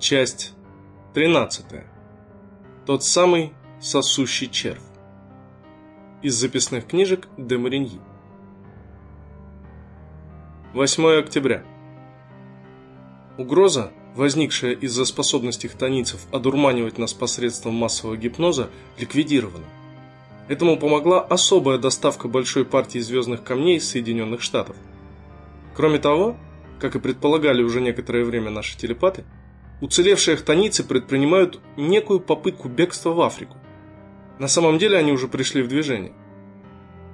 Часть 13. Тот самый сосущий червь. Из записных книжек де Мариньи. 8 октября. Угроза, возникшая из-за способности хтонийцев одурманивать нас посредством массового гипноза, ликвидирована. Этому помогла особая доставка большой партии звездных камней из Соединенных Штатов. Кроме того, как и предполагали уже некоторое время наши телепаты, уцелевшие хтонийцы предпринимают некую попытку бегства в Африку. На самом деле они уже пришли в движение.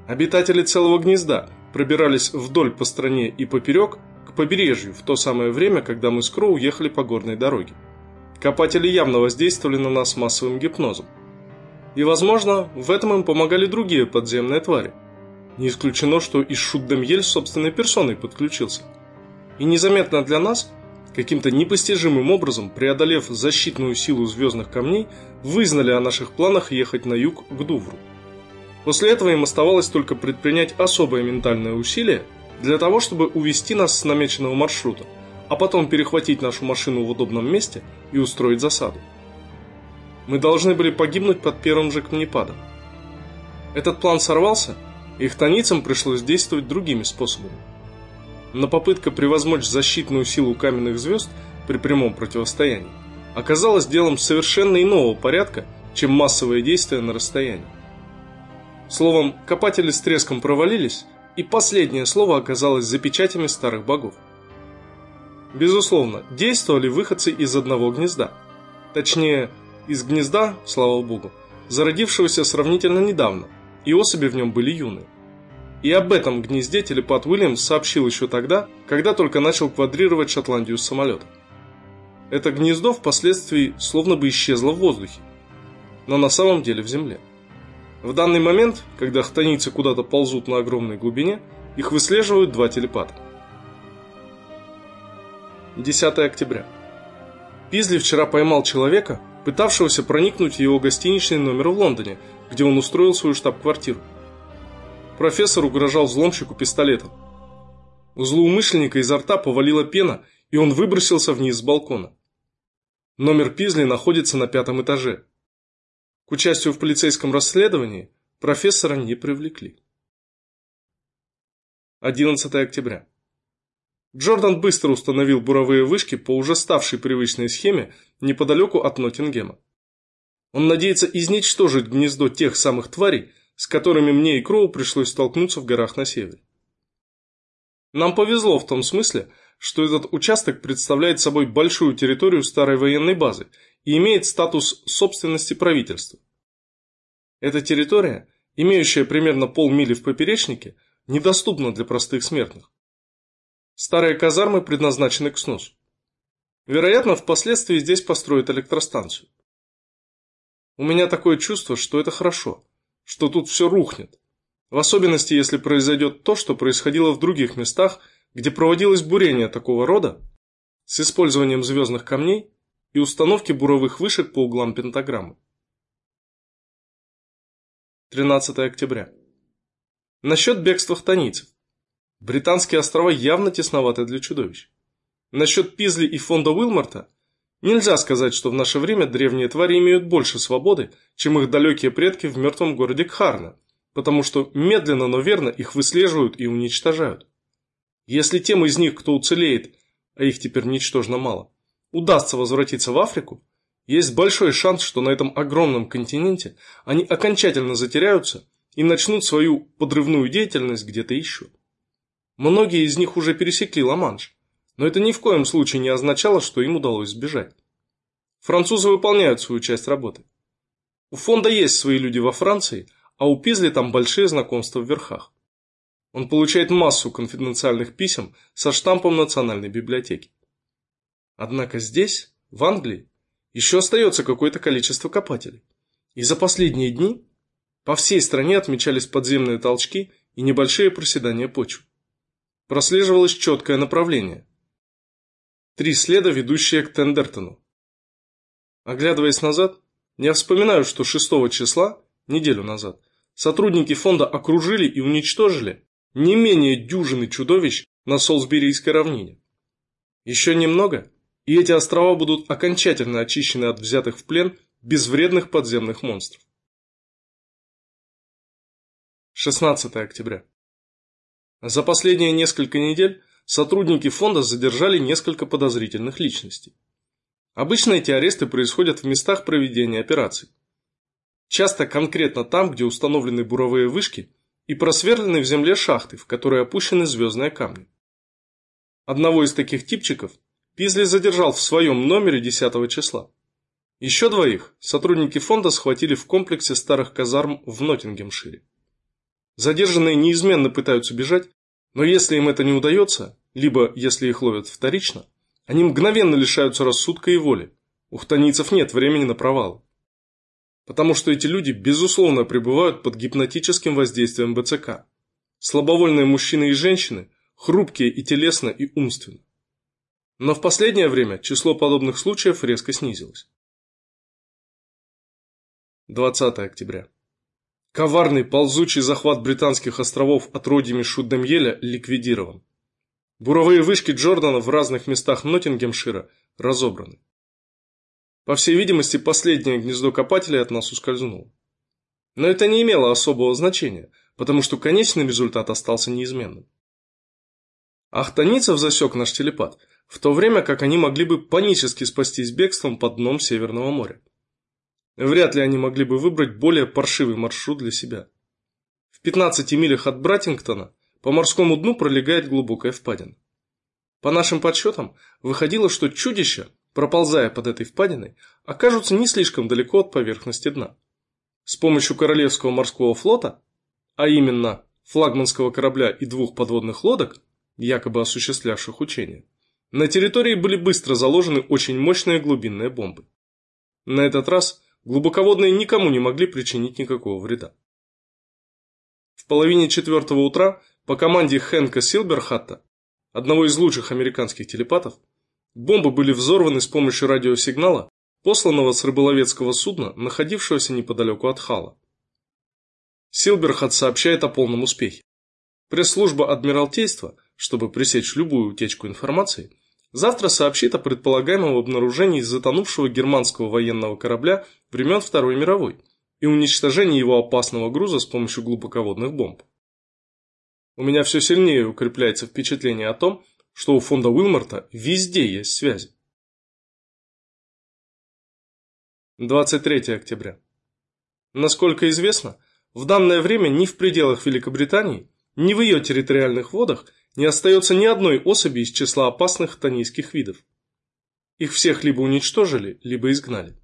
Обитатели целого гнезда пробирались вдоль по стране и поперек к побережью в то самое время, когда мы с Кроу ехали по горной дороге. Копатели явно воздействовали на нас массовым гипнозом. И, возможно, в этом им помогали другие подземные твари. Не исключено, что и Шуддемьель собственной персоной подключился. И незаметно для нас – каким-то непостижимым образом, преодолев защитную силу звездных камней, вызнали о наших планах ехать на юг к Дувру. После этого им оставалось только предпринять особое ментальное усилие для того, чтобы увести нас с намеченного маршрута, а потом перехватить нашу машину в удобном месте и устроить засаду. Мы должны были погибнуть под первым же камнепадом. Этот план сорвался, и хтонийцам пришлось действовать другими способами но попытка превозмочь защитную силу каменных звезд при прямом противостоянии оказалась делом совершенно иного порядка, чем массовое действие на расстоянии. Словом, копатели с треском провалились, и последнее слово оказалось за печатями старых богов. Безусловно, действовали выходцы из одного гнезда. Точнее, из гнезда, слава богу, зародившегося сравнительно недавно, и особи в нем были юные. И об этом гнезде телепат Уильямс сообщил еще тогда, когда только начал квадрировать Шотландию с самолета. Это гнездо впоследствии словно бы исчезло в воздухе, но на самом деле в земле. В данный момент, когда хтонийцы куда-то ползут на огромной глубине, их выслеживают два телепата. 10 октября. Пизли вчера поймал человека, пытавшегося проникнуть в его гостиничный номер в Лондоне, где он устроил свою штаб-квартиру. Профессор угрожал взломщику пистолетом. У злоумышленника изо рта повалила пена, и он выбросился вниз с балкона. Номер Пизли находится на пятом этаже. К участию в полицейском расследовании профессора не привлекли. 11 октября. Джордан быстро установил буровые вышки по уже ставшей привычной схеме неподалеку от Ноттингема. Он надеется изничтожить гнездо тех самых тварей, с которыми мне и Кроу пришлось столкнуться в горах на севере. Нам повезло в том смысле, что этот участок представляет собой большую территорию старой военной базы и имеет статус собственности правительства. Эта территория, имеющая примерно полмили в поперечнике, недоступна для простых смертных. Старые казармы предназначены к сносу. Вероятно, впоследствии здесь построят электростанцию. У меня такое чувство, что это хорошо – что тут все рухнет. В особенности, если произойдет то, что происходило в других местах, где проводилось бурение такого рода с использованием звездных камней и установки буровых вышек по углам пентаграммы. 13 октября. Насчет бегства хтонийцев. Британские острова явно тесноваты для чудовищ. Насчет Пизли и фонда Уилморта Нельзя сказать, что в наше время древние твари имеют больше свободы, чем их далекие предки в мертвом городе Кхарна, потому что медленно, но верно их выслеживают и уничтожают. Если тем из них, кто уцелеет, а их теперь ничтожно мало, удастся возвратиться в Африку, есть большой шанс, что на этом огромном континенте они окончательно затеряются и начнут свою подрывную деятельность где-то еще. Многие из них уже пересекли Ла-Манш, но это ни в коем случае не означало, что им удалось сбежать. Французы выполняют свою часть работы. У фонда есть свои люди во Франции, а у Пизли там большие знакомства в верхах. Он получает массу конфиденциальных писем со штампом Национальной библиотеки. Однако здесь, в Англии, еще остается какое-то количество копателей. И за последние дни по всей стране отмечались подземные толчки и небольшие проседания почвы. Прослеживалось четкое направление – Три следа, ведущие к Тендертону. Оглядываясь назад, я вспоминаю, что 6 числа, неделю назад, сотрудники фонда окружили и уничтожили не менее дюжины чудовищ на Солсберийской равнине. Еще немного, и эти острова будут окончательно очищены от взятых в плен безвредных подземных монстров. 16 октября. За последние несколько недель сотрудники фонда задержали несколько подозрительных личностей. Обычно эти аресты происходят в местах проведения операций. Часто конкретно там, где установлены буровые вышки и просверлены в земле шахты, в которые опущены звездные камни. Одного из таких типчиков Пизли задержал в своем номере 10 числа. Еще двоих сотрудники фонда схватили в комплексе старых казарм в Ноттингемшире. Задержанные неизменно пытаются бежать, но если им это не удается, либо если их ловят вторично, они мгновенно лишаются рассудка и воли. У хтонийцев нет времени на провал. Потому что эти люди, безусловно, пребывают под гипнотическим воздействием БЦК. Слабовольные мужчины и женщины, хрупкие и телесно, и умственно. Но в последнее время число подобных случаев резко снизилось. 20 октября. Коварный ползучий захват британских островов от родими Шуддемьеля ликвидирован. Буровые вышки Джордана в разных местах Ноттингемшира разобраны. По всей видимости, последнее гнездо копателей от нас ускользнуло. Но это не имело особого значения, потому что конечный результат остался неизменным. Ахтаницев засек наш телепат, в то время как они могли бы панически спастись бегством под дном Северного моря. Вряд ли они могли бы выбрать более паршивый маршрут для себя. В 15 милях от Братингтона по морскому дну пролегает глубокая впадина. По нашим подсчетам, выходило, что чудища, проползая под этой впадиной, окажутся не слишком далеко от поверхности дна. С помощью Королевского морского флота, а именно флагманского корабля и двух подводных лодок, якобы осуществлявших учения, на территории были быстро заложены очень мощные глубинные бомбы. На этот раз глубоководные никому не могли причинить никакого вреда. В половине четвертого утра по команде Хэнка Силберхатта, одного из лучших американских телепатов, бомбы были взорваны с помощью радиосигнала, посланного с рыболовецкого судна, находившегося неподалеку от Хала. Силберхат сообщает о полном успехе. Пресс-служба Адмиралтейства, чтобы пресечь любую утечку информации, завтра сообщит о предполагаемом обнаружении затонувшего германского военного корабля времен Второй мировой и уничтожении его опасного груза с помощью глубоководных бомб. У меня все сильнее укрепляется впечатление о том, что у фонда Уилмарта везде есть связи. 23 октября. Насколько известно, в данное время ни в пределах Великобритании, ни в ее территориальных водах не остается ни одной особи из числа опасных тонийских видов. Их всех либо уничтожили, либо изгнали.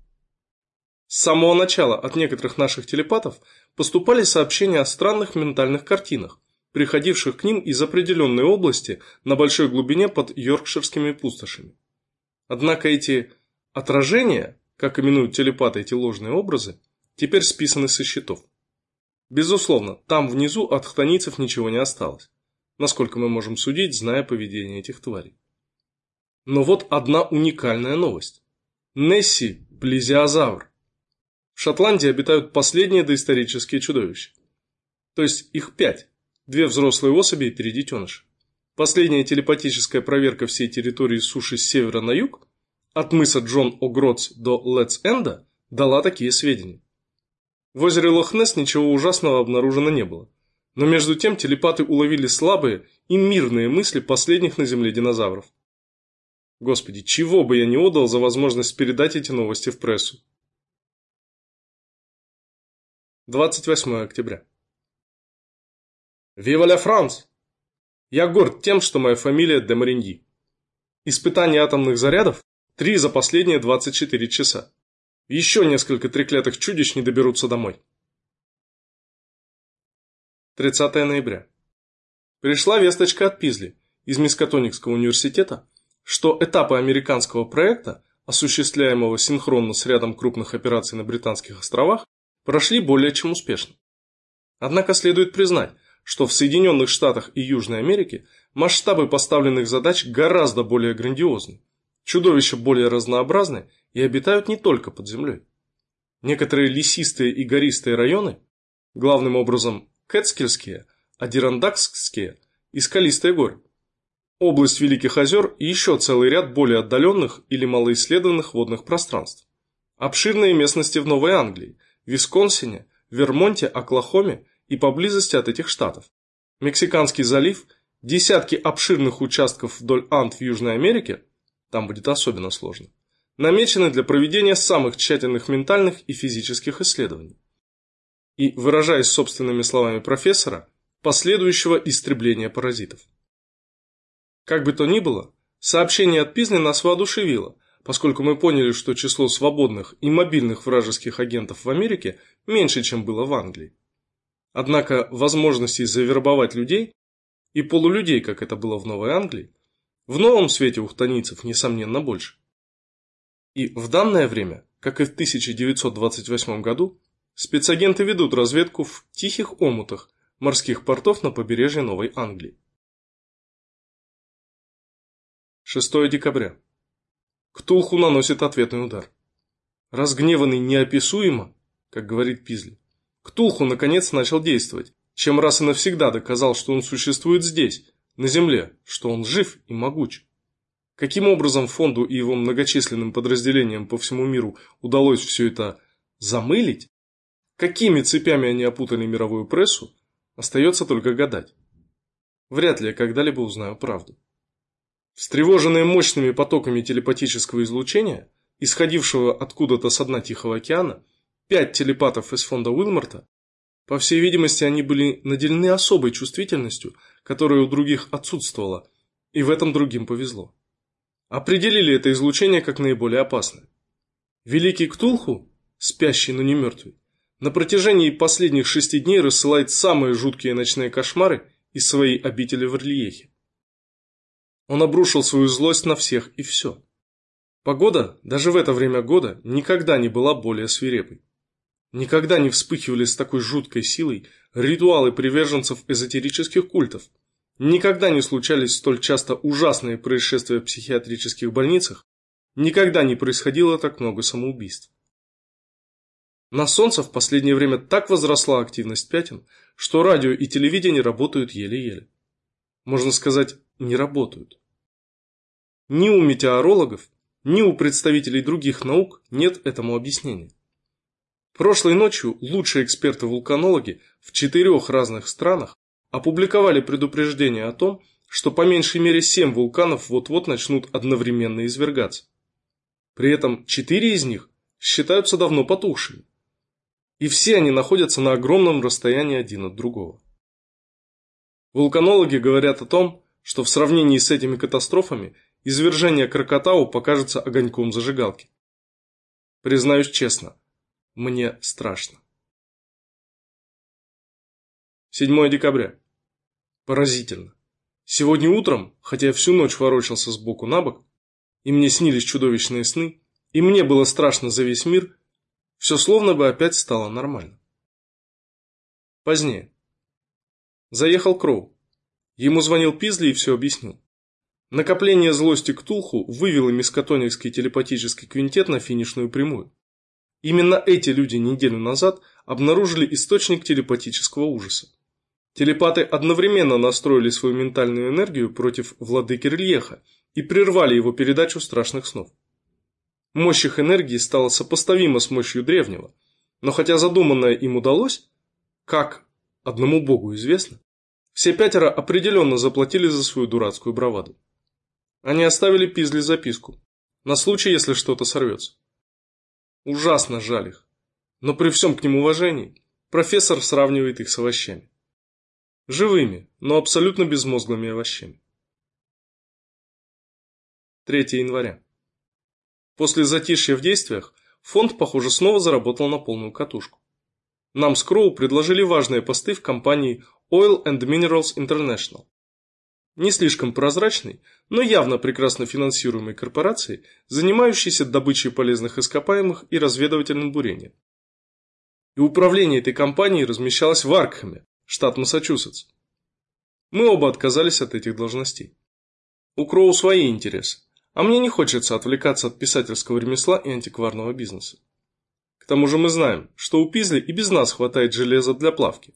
С самого начала от некоторых наших телепатов поступали сообщения о странных ментальных картинах, приходивших к ним из определенной области на большой глубине под йоркширскими пустошами. Однако эти отражения, как именуют телепаты эти ложные образы, теперь списаны со счетов. Безусловно, там внизу от хтонийцев ничего не осталось, насколько мы можем судить, зная поведение этих тварей. Но вот одна уникальная новость. Несси – плезиозавр. В Шотландии обитают последние доисторические чудовища. То есть их пять две взрослые особи и три детеныша. Последняя телепатическая проверка всей территории суши с севера на юг, от мыса Джон О'Гротс до Летс-Энда, дала такие сведения. В озере Лохнес ничего ужасного обнаружено не было. Но между тем телепаты уловили слабые и мирные мысли последних на Земле динозавров. Господи, чего бы я не отдал за возможность передать эти новости в прессу. 28 октября. «Вива ля Франс!» Я горд тем, что моя фамилия де Мариньи. Испытание атомных зарядов – три за последние 24 часа. Еще несколько треклятых чудищ не доберутся домой. 30 ноября. Пришла весточка от Пизли из Мискатоникского университета, что этапы американского проекта, осуществляемого синхронно с рядом крупных операций на Британских островах, прошли более чем успешно. Однако следует признать, что в Соединенных Штатах и Южной Америке масштабы поставленных задач гораздо более грандиозны, чудовища более разнообразны и обитают не только под землей. Некоторые лесистые и гористые районы, главным образом Кэтскильские, Адирандакские и Скалистые горы, область Великих озер и еще целый ряд более отдаленных или малоисследованных водных пространств. Обширные местности в Новой Англии, Висконсине, Вермонте, Оклахоме и поблизости от этих штатов. Мексиканский залив, десятки обширных участков вдоль Анд в Южной Америке, там будет особенно сложно, намечены для проведения самых тщательных ментальных и физических исследований. И, выражаясь собственными словами профессора, последующего истребления паразитов. Как бы то ни было, сообщение от Пизли нас воодушевило, поскольку мы поняли, что число свободных и мобильных вражеских агентов в Америке меньше, чем было в Англии. Однако возможностей завербовать людей и полулюдей, как это было в Новой Англии, в новом свете у хтонийцев, несомненно, больше. И в данное время, как и в 1928 году, спецагенты ведут разведку в тихих омутах морских портов на побережье Новой Англии. 6 декабря. Ктулху наносит ответный удар. Разгневанный неописуемо, как говорит Пизли, Ктулху наконец начал действовать, чем раз и навсегда доказал, что он существует здесь, на Земле, что он жив и могуч. Каким образом фонду и его многочисленным подразделениям по всему миру удалось все это замылить, какими цепями они опутали мировую прессу, остается только гадать. Вряд ли я когда-либо узнаю правду. Встревоженные мощными потоками телепатического излучения, исходившего откуда-то с дна Тихого океана, пять телепатов из фонда Уилморта, по всей видимости, они были наделены особой чувствительностью, которая у других отсутствовала, и в этом другим повезло. Определили это излучение как наиболее опасное. Великий Ктулху, спящий, но не мертвый, на протяжении последних шести дней рассылает самые жуткие ночные кошмары из своей обители в Рельехе. Он обрушил свою злость на всех и все. Погода, даже в это время года, никогда не была более свирепой. Никогда не вспыхивали с такой жуткой силой ритуалы приверженцев эзотерических культов. Никогда не случались столь часто ужасные происшествия в психиатрических больницах. Никогда не происходило так много самоубийств. На Солнце в последнее время так возросла активность пятен, что радио и телевидение работают еле-еле. Можно сказать, не работают. Ни у метеорологов, ни у представителей других наук нет этому объяснения. Прошлой ночью лучшие эксперты-вулканологи в четырех разных странах опубликовали предупреждение о том, что по меньшей мере семь вулканов вот-вот начнут одновременно извергаться. При этом четыре из них считаются давно потухшими. И все они находятся на огромном расстоянии один от другого. Вулканологи говорят о том, что в сравнении с этими катастрофами извержение Кракатау покажется огоньком зажигалки. Признаюсь честно, мне страшно. 7 декабря. Поразительно. Сегодня утром, хотя я всю ночь ворочался с боку на бок, и мне снились чудовищные сны, и мне было страшно за весь мир, все словно бы опять стало нормально. Позднее. Заехал Кроу. Ему звонил Пизли и все объяснил. Накопление злости к Тулху вывело мискотоневский телепатический квинтет на финишную прямую. Именно эти люди неделю назад обнаружили источник телепатического ужаса. Телепаты одновременно настроили свою ментальную энергию против владыки Рельеха и прервали его передачу страшных снов. Мощь их энергии стала сопоставима с мощью древнего, но хотя задуманное им удалось, как одному богу известно, все пятеро определенно заплатили за свою дурацкую браваду. Они оставили Пизли записку, на случай, если что-то сорвется. Ужасно жаль их. Но при всем к ним уважении, профессор сравнивает их с овощами. Живыми, но абсолютно безмозглыми овощами. 3 января. После затишья в действиях фонд, похоже, снова заработал на полную катушку. Нам с Кроу предложили важные посты в компании Oil and Minerals International, не слишком прозрачной, но явно прекрасно финансируемой корпорацией, занимающейся добычей полезных ископаемых и разведывательным бурением. И управление этой компанией размещалось в Аркхаме, штат Массачусетс. Мы оба отказались от этих должностей. У Кроу свои интересы, а мне не хочется отвлекаться от писательского ремесла и антикварного бизнеса. К тому же мы знаем, что у Пизли и без нас хватает железа для плавки,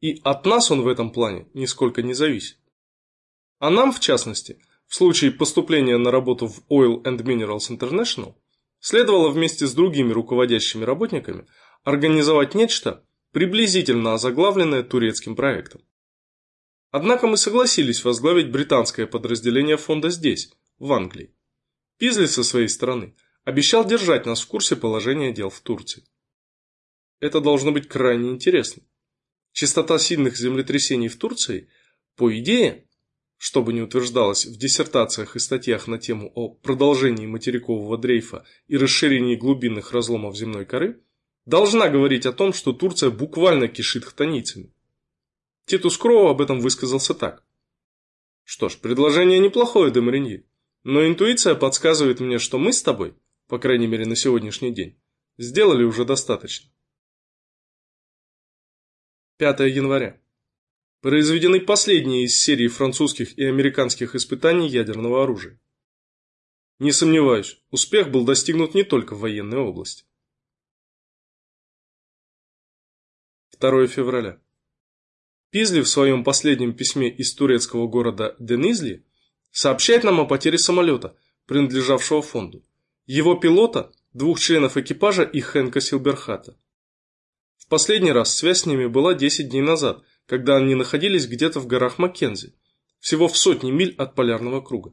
и от нас он в этом плане нисколько не зависит. А нам, в частности, в случае поступления на работу в Oil and Minerals International, следовало вместе с другими руководящими работниками организовать нечто, приблизительно озаглавленное турецким проектом. Однако мы согласились возглавить британское подразделение фонда здесь, в Англии. Пизли со своей стороны обещал держать нас в курсе положения дел в Турции. Это должно быть крайне интересно. Частота сильных землетрясений в Турции, по идее, что бы ни утверждалось в диссертациях и статьях на тему о продолжении материкового дрейфа и расширении глубинных разломов земной коры, должна говорить о том, что Турция буквально кишит хтоницами. Титус Кроу об этом высказался так. Что ж, предложение неплохое, Демариньи, но интуиция подсказывает мне, что мы с тобой, по крайней мере на сегодняшний день, сделали уже достаточно. 5 января. Произведены последние из серии французских и американских испытаний ядерного оружия. Не сомневаюсь, успех был достигнут не только в военной области. 2 февраля. Пизли в своем последнем письме из турецкого города Денизли сообщает нам о потере самолета, принадлежавшего фонду, его пилота, двух членов экипажа и Хенка Силберхата. В последний раз связь с ними была 10 дней назад, когда они находились где-то в горах Маккензи, всего в сотни миль от полярного круга.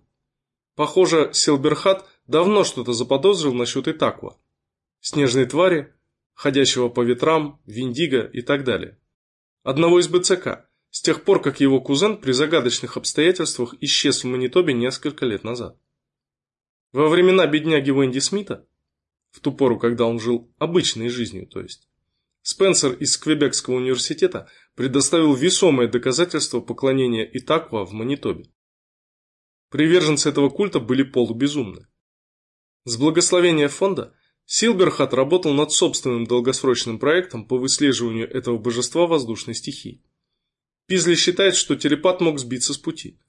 Похоже, Силберхат давно что-то заподозрил насчет Итаква, снежной твари, ходящего по ветрам, Виндиго и так далее. Одного из БЦК, с тех пор, как его кузен при загадочных обстоятельствах исчез в Манитобе несколько лет назад. Во времена бедняги Венди Смита, в ту пору, когда он жил обычной жизнью, то есть, Спенсер из Квебекского университета предоставил весомое доказательство поклонения Итаква в Манитобе. Приверженцы этого культа были полубезумны. С благословения фонда Силберхат работал над собственным долгосрочным проектом по выслеживанию этого божества воздушной стихии. Пизли считает, что телепат мог сбиться с пути.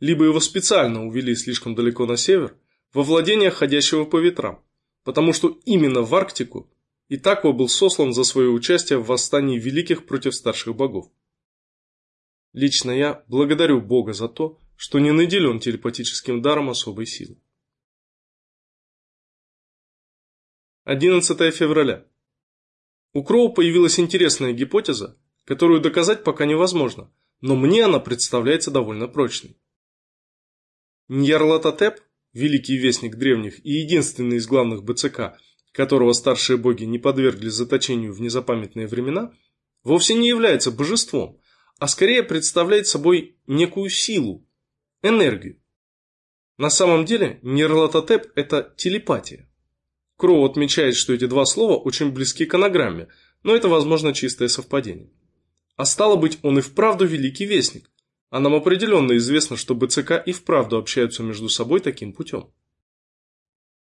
Либо его специально увели слишком далеко на север, во владение ходящего по ветрам, потому что именно в Арктику Итаква был сослан за свое участие в восстании великих против старших богов. Лично я благодарю Бога за то, что не наделен телепатическим даром особой силы. 11 февраля. У Кроу появилась интересная гипотеза, которую доказать пока невозможно, но мне она представляется довольно прочной. Ньярлатотеп, великий вестник древних и единственный из главных БЦК, которого старшие боги не подвергли заточению в незапамятные времена, вовсе не является божеством, а скорее представляет собой некую силу, энергию. На самом деле Ньярлатотеп – это телепатия. Кроу отмечает, что эти два слова очень близки к анаграмме, но это, возможно, чистое совпадение. А стало быть, он и вправду великий вестник, а нам определенно известно, что БЦК и вправду общаются между собой таким путем.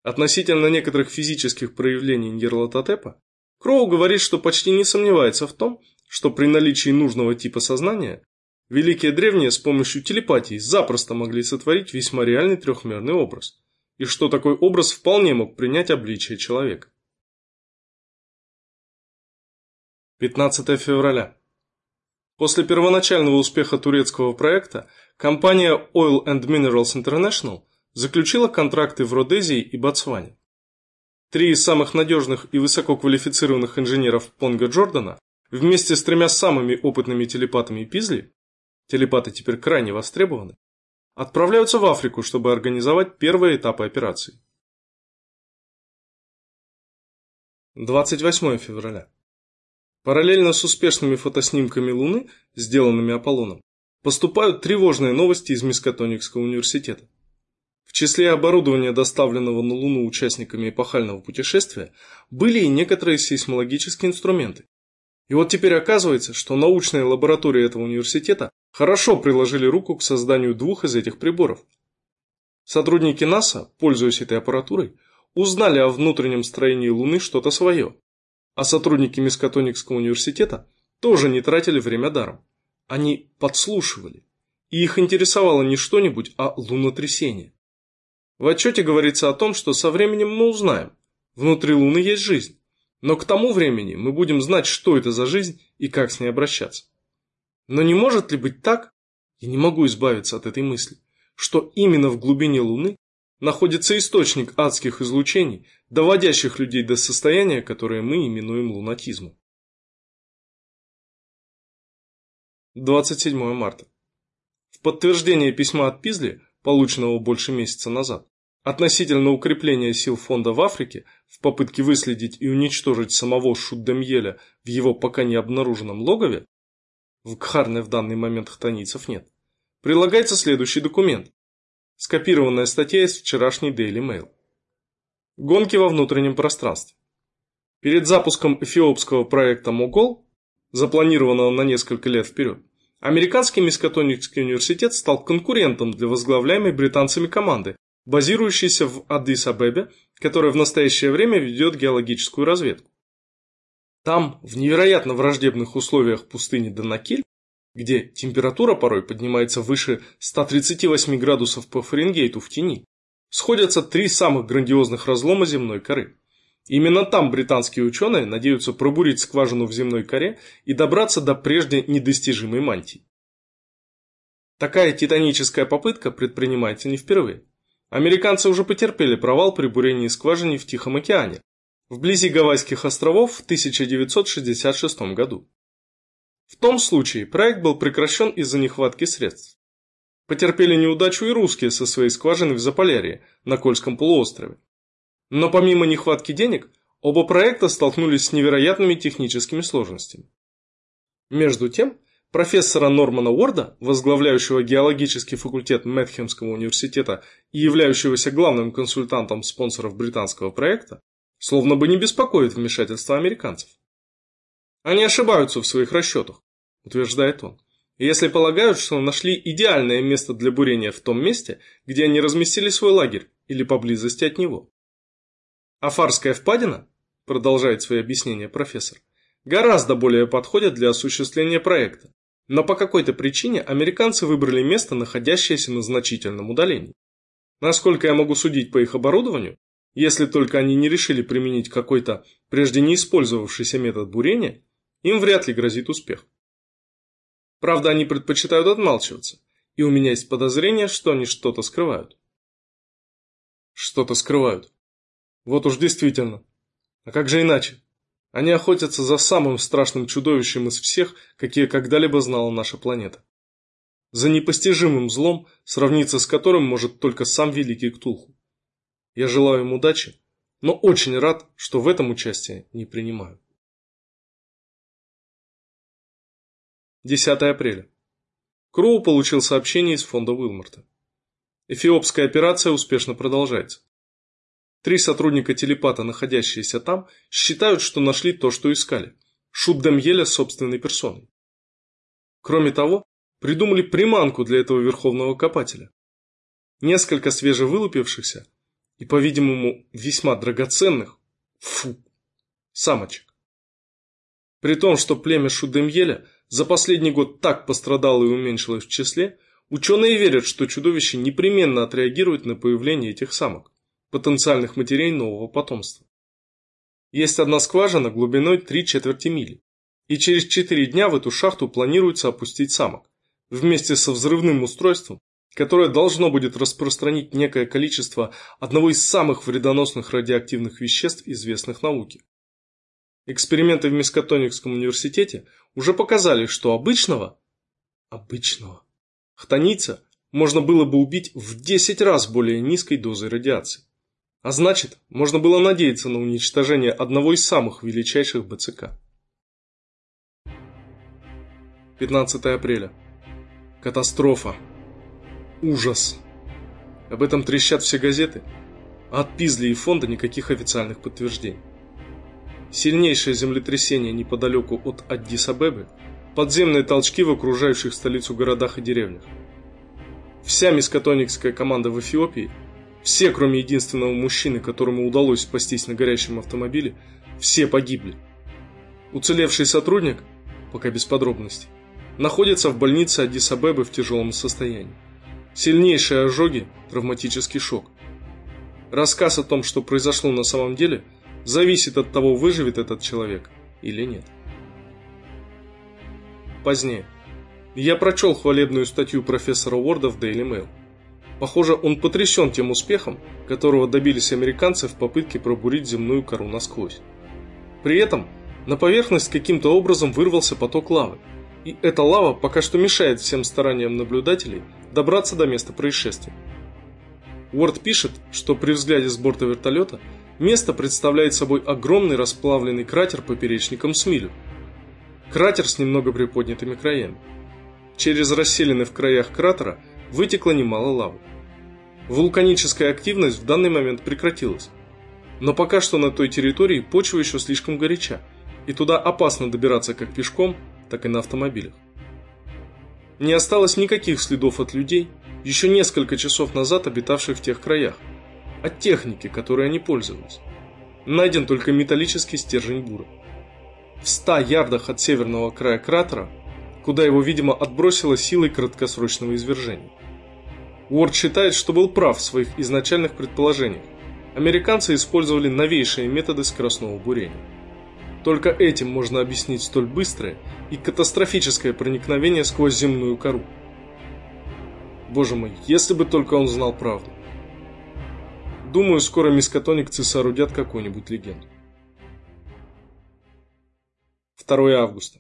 Относительно некоторых физических проявлений Ньерлатотепа, Кроу говорит, что почти не сомневается в том, что при наличии нужного типа сознания великие древние с помощью телепатии запросто могли сотворить весьма реальный трехмерный образ – и что такой образ вполне мог принять обличие человека. 15 февраля. После первоначального успеха турецкого проекта компания Oil and Minerals International заключила контракты в Родезии и Ботсване. Три из самых надежных и высококвалифицированных инженеров Понга Джордана вместе с тремя самыми опытными телепатами Пизли, телепаты теперь крайне востребованы, отправляются в Африку, чтобы организовать первые этапы операции. 28 февраля. Параллельно с успешными фотоснимками Луны, сделанными Аполлоном, поступают тревожные новости из Мискатоникского университета. В числе оборудования, доставленного на Луну участниками эпохального путешествия, были и некоторые сейсмологические инструменты. И вот теперь оказывается, что научная лаборатория этого университета хорошо приложили руку к созданию двух из этих приборов. Сотрудники НАСА, пользуясь этой аппаратурой, узнали о внутреннем строении Луны что-то свое, а сотрудники Мискатоникского университета тоже не тратили время даром. Они подслушивали, и их интересовало не что-нибудь, а лунотрясение. В отчете говорится о том, что со временем мы узнаем, внутри Луны есть жизнь, но к тому времени мы будем знать, что это за жизнь и как с ней обращаться. Но не может ли быть так, Я не могу избавиться от этой мысли, что именно в глубине Луны находится источник адских излучений, доводящих людей до состояния, которое мы именуем лунатизмом. 27 марта. В подтверждение письма от Пизли, полученного больше месяца назад, относительно укрепления сил фонда в Африке в попытке выследить и уничтожить самого Шуддемьеля в его пока не обнаруженном логове, в Кхарне в данный момент хтонийцев нет, прилагается следующий документ. Скопированная статья из вчерашней Daily Mail. Гонки во внутреннем пространстве. Перед запуском эфиопского проекта «Могол», запланированного на несколько лет вперед, Американский Мискатоникский университет стал конкурентом для возглавляемой британцами команды, базирующейся в Аддис-Абебе, которая в настоящее время ведет геологическую разведку. Там, в невероятно враждебных условиях пустыни Данакиль, где температура порой поднимается выше 138 градусов по Фаренгейту в тени, сходятся три самых грандиозных разлома земной коры. Именно там британские ученые надеются пробурить скважину в земной коре и добраться до прежде недостижимой мантии. Такая титаническая попытка предпринимается не впервые. Американцы уже потерпели провал при бурении скважины в Тихом океане, вблизи Гавайских островов в 1966 году. В том случае проект был прекращен из-за нехватки средств. Потерпели неудачу и русские со своей скважиной в Заполярье, на Кольском полуострове. Но помимо нехватки денег, оба проекта столкнулись с невероятными техническими сложностями. Между тем, профессора Нормана Уорда, возглавляющего геологический факультет Мэтхемского университета и являющегося главным консультантом спонсоров британского проекта, словно бы не беспокоит вмешательство американцев. Они ошибаются в своих расчетах, утверждает он, если полагают, что нашли идеальное место для бурения в том месте, где они разместили свой лагерь или поблизости от него. Афарская впадина, продолжает свои объяснения профессор, гораздо более подходит для осуществления проекта, но по какой-то причине американцы выбрали место, находящееся на значительном удалении. Насколько я могу судить по их оборудованию, если только они не решили применить какой-то прежде не использовавшийся метод бурения, им вряд ли грозит успех. Правда, они предпочитают отмалчиваться, и у меня есть подозрение, что они что-то скрывают. Что-то скрывают. Вот уж действительно. А как же иначе? Они охотятся за самым страшным чудовищем из всех, какие когда-либо знала наша планета. За непостижимым злом, сравниться с которым может только сам великий Ктулху. Я желаю им удачи, но очень рад, что в этом участие не принимаю. 10 апреля. Кроу получил сообщение из фонда Уилморта. Эфиопская операция успешно продолжается. Три сотрудника телепата, находящиеся там, считают, что нашли то, что искали. Шут Демьеля собственной персоной. Кроме того, придумали приманку для этого верховного копателя. Несколько свежевылупившихся и, по-видимому, весьма драгоценных, фу, самочек. При том, что племя Шудемьеля за последний год так пострадало и уменьшилось в числе, ученые верят, что чудовище непременно отреагирует на появление этих самок потенциальных матерей нового потомства. Есть одна скважина глубиной 3 четверти мили, и через 4 дня в эту шахту планируется опустить самок, вместе со взрывным устройством, которое должно будет распространить некое количество одного из самых вредоносных радиоактивных веществ, известных науке. Эксперименты в Мискатоникском университете уже показали, что обычного, обычного, хтонийца можно было бы убить в 10 раз более низкой дозой радиации. А значит, можно было надеяться на уничтожение одного из самых величайших БЦК. 15 апреля. Катастрофа. Ужас. Об этом трещат все газеты, а от Пизли и фонда никаких официальных подтверждений. Сильнейшее землетрясение неподалеку от Аддис-Абебы, подземные толчки в окружающих столицу городах и деревнях. Вся мискотоникская команда в Эфиопии – все, кроме единственного мужчины, которому удалось спастись на горящем автомобиле, все погибли. Уцелевший сотрудник, пока без подробностей, находится в больнице Аддис-Абебы в тяжелом состоянии. Сильнейшие ожоги, травматический шок. Рассказ о том, что произошло на самом деле, зависит от того, выживет этот человек или нет. Позднее. Я прочел хвалебную статью профессора Уорда в Daily Mail. Похоже, он потрясен тем успехом, которого добились американцы в попытке пробурить земную кору насквозь. При этом на поверхность каким-то образом вырвался поток лавы, и эта лава пока что мешает всем стараниям наблюдателей добраться до места происшествия. Уорд пишет, что при взгляде с борта вертолета место представляет собой огромный расплавленный кратер поперечником с милю. Кратер с немного приподнятыми краями. Через расселенный в краях кратера вытекло немало лавы. Вулканическая активность в данный момент прекратилась. Но пока что на той территории почва еще слишком горяча, и туда опасно добираться как пешком, так и на автомобилях. Не осталось никаких следов от людей, еще несколько часов назад обитавших в тех краях, от техники, которой они пользовались. Найден только металлический стержень бура. В ста ярдах от северного края кратера, куда его, видимо, отбросило силой краткосрочного извержения. Уорд считает, что был прав в своих изначальных предположениях. Американцы использовали новейшие методы скоростного бурения. Только этим можно объяснить столь быстрое и катастрофическое проникновение сквозь земную кору. Боже мой, если бы только он знал правду. Думаю, скоро мискотоникцы соорудят какую-нибудь легенду. 2 августа.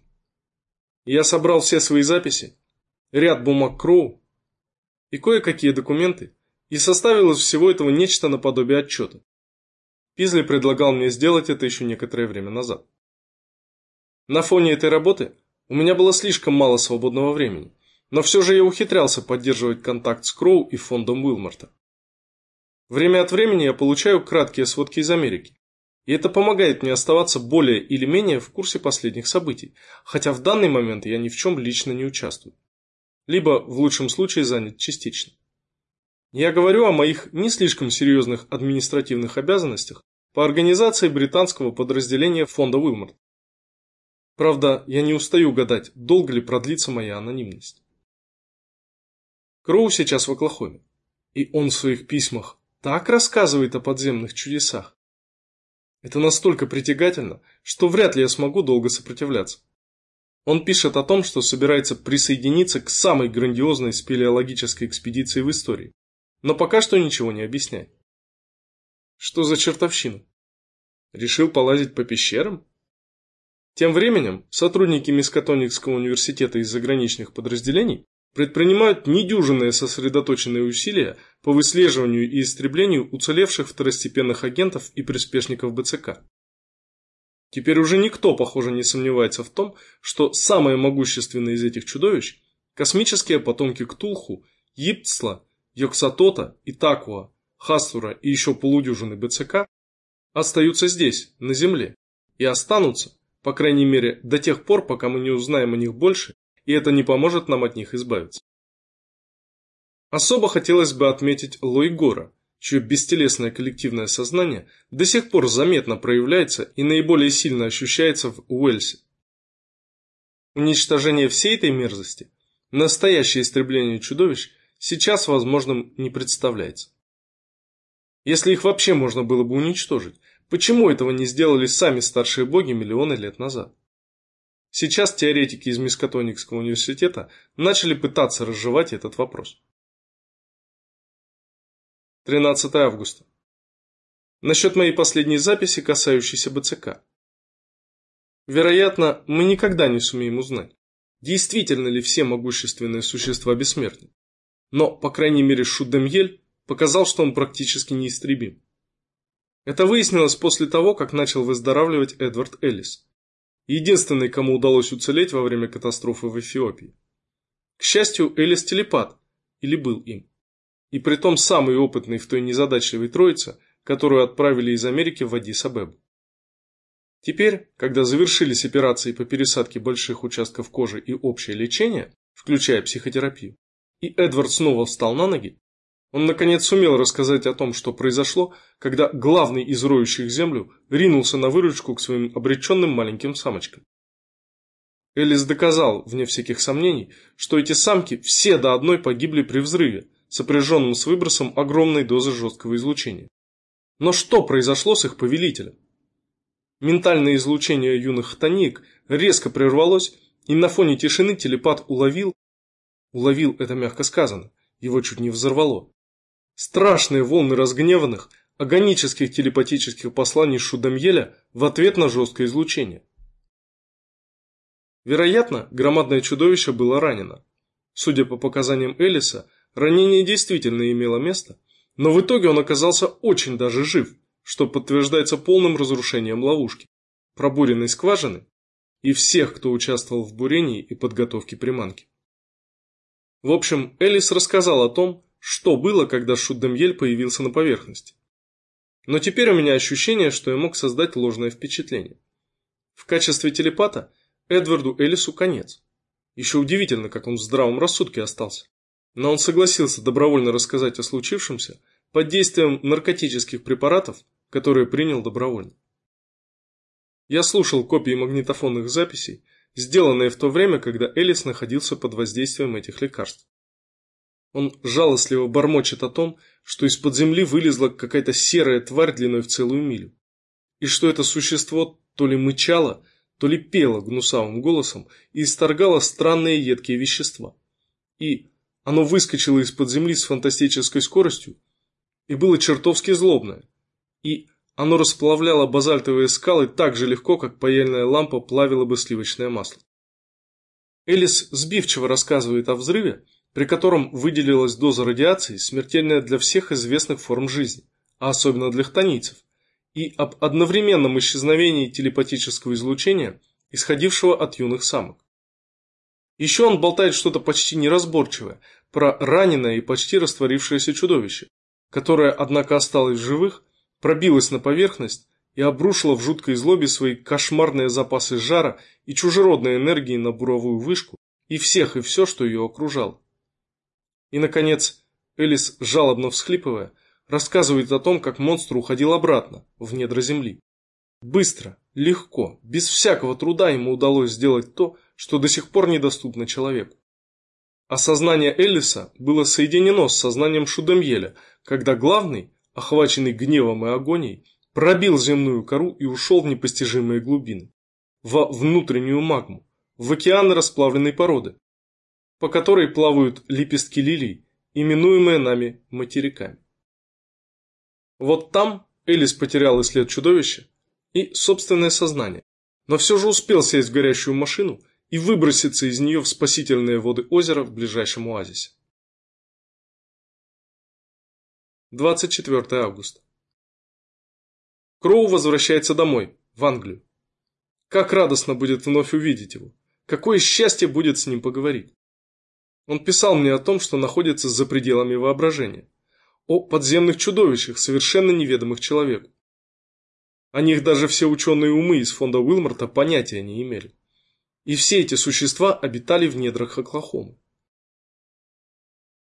Я собрал все свои записи, ряд бумаг Кроу и кое-какие документы и составил из всего этого нечто наподобие отчета. Пизли предлагал мне сделать это еще некоторое время назад. На фоне этой работы у меня было слишком мало свободного времени, но все же я ухитрялся поддерживать контакт с Кроу и фондом Уилмарта. Время от времени я получаю краткие сводки из Америки, и это помогает мне оставаться более или менее в курсе последних событий, хотя в данный момент я ни в чем лично не участвую. Либо, в лучшем случае, занят частично. Я говорю о моих не слишком серьезных административных обязанностях по организации британского подразделения фонда Уилмарт. Правда, я не устаю гадать, долго ли продлится моя анонимность. Кроу сейчас в Оклахоме, и он в своих письмах так рассказывает о подземных чудесах. Это настолько притягательно, что вряд ли я смогу долго сопротивляться. Он пишет о том, что собирается присоединиться к самой грандиозной спелеологической экспедиции в истории, но пока что ничего не объясняет. Что за чертовщина? Решил полазить по пещерам? Тем временем сотрудники Мискатоникского университета из заграничных подразделений предпринимают недюжинные сосредоточенные усилия по выслеживанию и истреблению уцелевших второстепенных агентов и приспешников БЦК. Теперь уже никто, похоже, не сомневается в том, что самые могущественные из этих чудовищ – космические потомки Ктулху, Ипцла, Йоксатота, Итакуа, Хасура и еще полудюжины БЦК – остаются здесь, на Земле, и останутся, по крайней мере, до тех пор, пока мы не узнаем о них больше и это не поможет нам от них избавиться. Особо хотелось бы отметить Лойгора, чье бестелесное коллективное сознание до сих пор заметно проявляется и наиболее сильно ощущается в Уэльсе. Уничтожение всей этой мерзости, настоящее истребление чудовищ, сейчас возможным не представляется. Если их вообще можно было бы уничтожить, почему этого не сделали сами старшие боги миллионы лет назад? Сейчас теоретики из Мискатоникского университета начали пытаться разжевать этот вопрос. 13 августа. Насчет моей последней записи, касающейся БЦК. Вероятно, мы никогда не сумеем узнать, действительно ли все могущественные существа бессмертны. Но, по крайней мере, Шудемьель показал, что он практически неистребим. Это выяснилось после того, как начал выздоравливать Эдвард Эллис единственный, кому удалось уцелеть во время катастрофы в Эфиопии. К счастью, Элис телепат, или был им. И притом самый опытный в той незадачливой троице, которую отправили из Америки в Адис-Абебу. Теперь, когда завершились операции по пересадке больших участков кожи и общее лечение, включая психотерапию, и Эдвард снова встал на ноги, он наконец сумел рассказать о том, что произошло, когда главный из роющих землю ринулся на выручку к своим обреченным маленьким самочкам. Элис доказал, вне всяких сомнений, что эти самки все до одной погибли при взрыве, сопряженном с выбросом огромной дозы жесткого излучения. Но что произошло с их повелителем? Ментальное излучение юных хтоник резко прервалось, и на фоне тишины телепат уловил, Уловил это мягко сказано, его чуть не взорвало. Страшные волны разгневанных, агонических телепатических посланий Шудамьеля в ответ на жесткое излучение. Вероятно, громадное чудовище было ранено. Судя по показаниям Элиса, ранение действительно имело место, но в итоге он оказался очень даже жив, что подтверждается полным разрушением ловушки, пробуренной скважины и всех, кто участвовал в бурении и подготовке приманки. В общем, Элис рассказал о том, что было, когда Шуддемьель появился на поверхности. Но теперь у меня ощущение, что я мог создать ложное впечатление. В качестве телепата Эдварду Элису конец. Еще удивительно, как он в здравом рассудке остался. Но он согласился добровольно рассказать о случившемся под действием наркотических препаратов, которые принял добровольно. Я слушал копии магнитофонных записей, сделанные в то время, когда Элис находился под воздействием этих лекарств. Он жалостливо бормочет о том, что из-под земли вылезла какая-то серая тварь длиной в целую милю. И что это существо то ли мычало, то ли пела гнусавым голосом и исторгала странные едкие вещества. И оно выскочило из-под земли с фантастической скоростью и было чертовски злобное. И оно расплавляло базальтовые скалы так же легко, как паяльная лампа плавила бы сливочное масло. Элис сбивчиво рассказывает о взрыве, при котором выделилась доза радиации, смертельная для всех известных форм жизни, а особенно для хтонийцев, и об одновременном исчезновении телепатического излучения, исходившего от юных самок. Еще он болтает что-то почти неразборчивое про раненое и почти растворившееся чудовище, которое, однако, осталось в живых, пробилось на поверхность и обрушило в жуткой злобе свои кошмарные запасы жара и чужеродной энергии на буровую вышку и всех и все, что ее окружало. И, наконец, Элис, жалобно всхлипывая, рассказывает о том, как монстр уходил обратно, в недра земли. Быстро, легко, без всякого труда ему удалось сделать то, что до сих пор недоступно человеку. Осознание Эллиса было соединено с сознанием Шудемьеля, когда главный, охваченный гневом и агонией, пробил земную кору и ушел в непостижимые глубины, во внутреннюю магму, в океаны расплавленной породы, по которой плавают лепестки лилий, именуемые нами материками. Вот там Элис потерял и след чудовища, и собственное сознание, но все же успел сесть в горящую машину и выброситься из нее в спасительные воды озера в ближайшем оазисе. 24 августа. Кроу возвращается домой, в Англию. Как радостно будет вновь увидеть его. Какое счастье будет с ним поговорить. Он писал мне о том, что находится за пределами воображения о подземных чудовищах, совершенно неведомых человеку. О них даже все ученые умы из фонда Уилморта понятия не имели. И все эти существа обитали в недрах Оклахомы.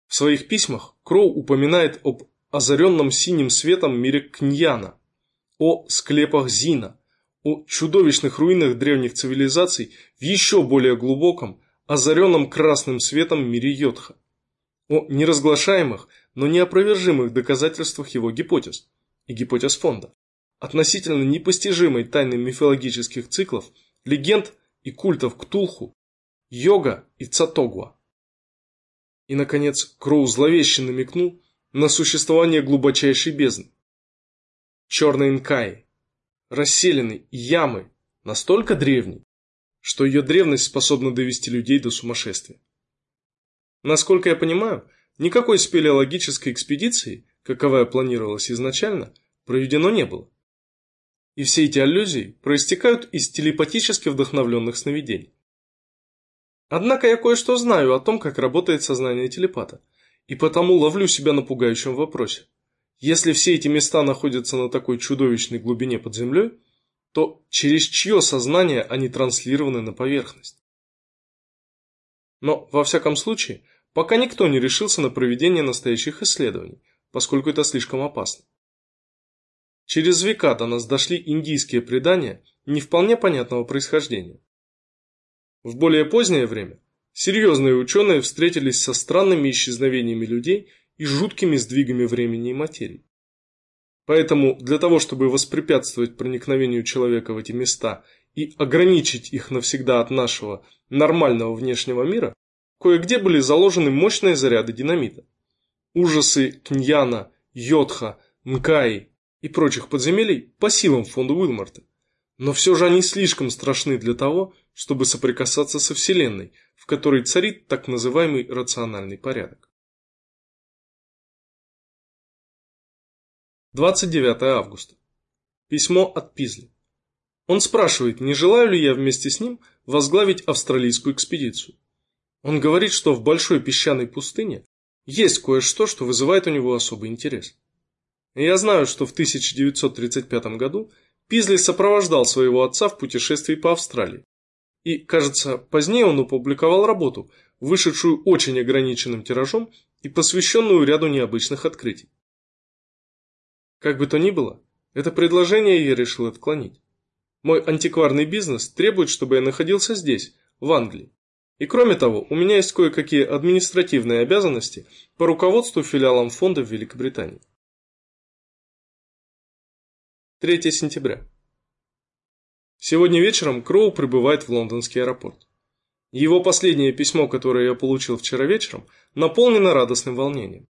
В своих письмах Кроу упоминает об озаренном синим светом мире Кньяна, о склепах Зина, о чудовищных руинах древних цивилизаций в еще более глубоком, озаренном красным светом мире Йодха, о неразглашаемых, но неопровержимых доказательствах его гипотез и гипотез фонда, относительно непостижимой тайны мифологических циклов, легенд и культов Ктулху, йога и Цатогуа. И, наконец, Кроу зловеще намекнул на существование глубочайшей бездны. Черной Инкаи, расселенной ямы, настолько древней, что ее древность способна довести людей до сумасшествия. Насколько я понимаю, Никакой спелеологической экспедиции, каковая планировалась изначально, проведено не было. И все эти аллюзии проистекают из телепатически вдохновленных сновидений. Однако я кое-что знаю о том, как работает сознание телепата, и потому ловлю себя на пугающем вопросе. Если все эти места находятся на такой чудовищной глубине под землей, то через чье сознание они транслированы на поверхность? Но, во всяком случае, Пока никто не решился на проведение настоящих исследований, поскольку это слишком опасно. Через века до нас дошли индийские предания не вполне понятного происхождения. В более позднее время серьезные ученые встретились со странными исчезновениями людей и жуткими сдвигами времени и материи. Поэтому для того, чтобы воспрепятствовать проникновению человека в эти места и ограничить их навсегда от нашего нормального внешнего мира, кое-где были заложены мощные заряды динамита. Ужасы Кньяна, Йодха, Мкаи и прочих подземелий по силам фонда Уилмарта. Но все же они слишком страшны для того, чтобы соприкасаться со Вселенной, в которой царит так называемый рациональный порядок. 29 августа. Письмо от Пизли. Он спрашивает, не желаю ли я вместе с ним возглавить австралийскую экспедицию. Он говорит, что в большой песчаной пустыне есть кое-что, что вызывает у него особый интерес. я знаю, что в 1935 году Пизли сопровождал своего отца в путешествии по Австралии. И, кажется, позднее он опубликовал работу, вышедшую очень ограниченным тиражом и посвященную ряду необычных открытий. Как бы то ни было, это предложение я решил отклонить. Мой антикварный бизнес требует, чтобы я находился здесь, в Англии. И кроме того, у меня есть кое-какие административные обязанности по руководству филиалом фонда в Великобритании. 3 сентября. Сегодня вечером Кроу прибывает в лондонский аэропорт. Его последнее письмо, которое я получил вчера вечером, наполнено радостным волнением.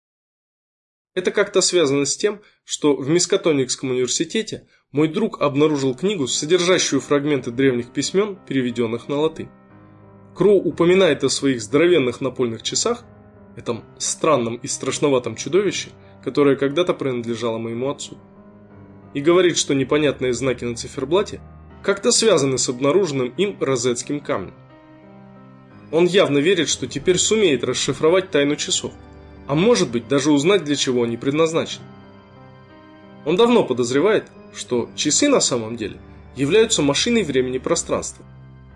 Это как-то связано с тем, что в Мискатоникском университете мой друг обнаружил книгу, содержащую фрагменты древних письмен, переведенных на латынь. Кроу упоминает о своих здоровенных напольных часах, этом странном и страшноватом чудовище, которое когда-то принадлежало моему отцу и говорит, что непонятные знаки на циферблате как-то связаны с обнаруженным им розетским камнем. Он явно верит, что теперь сумеет расшифровать тайну часов, а может быть даже узнать, для чего они предназначены. Он давно подозревает, что часы на самом деле являются машиной времени пространства,